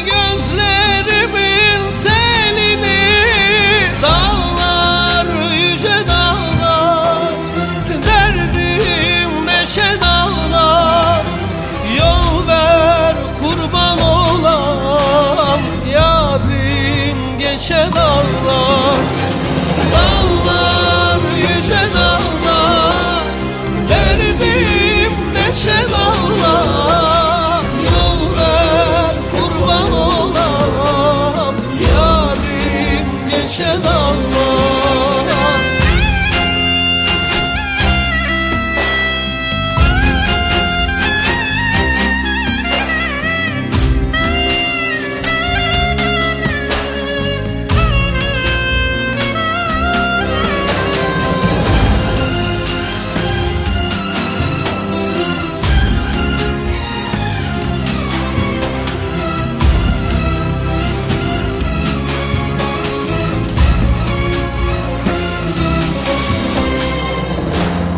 gözle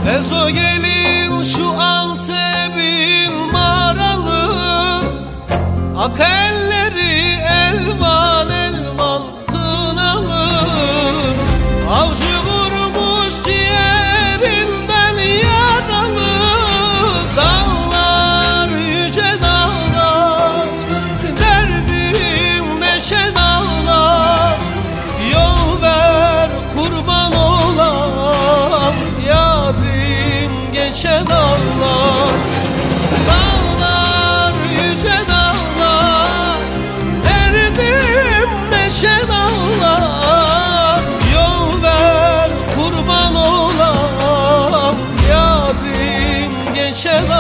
Ezo gelin şu Antep'in maralı. Akel geçen Allah Dağlar yüce dağlar. Derdim neşe dağlar Yol ver kurban olam. Yarim geçen Allah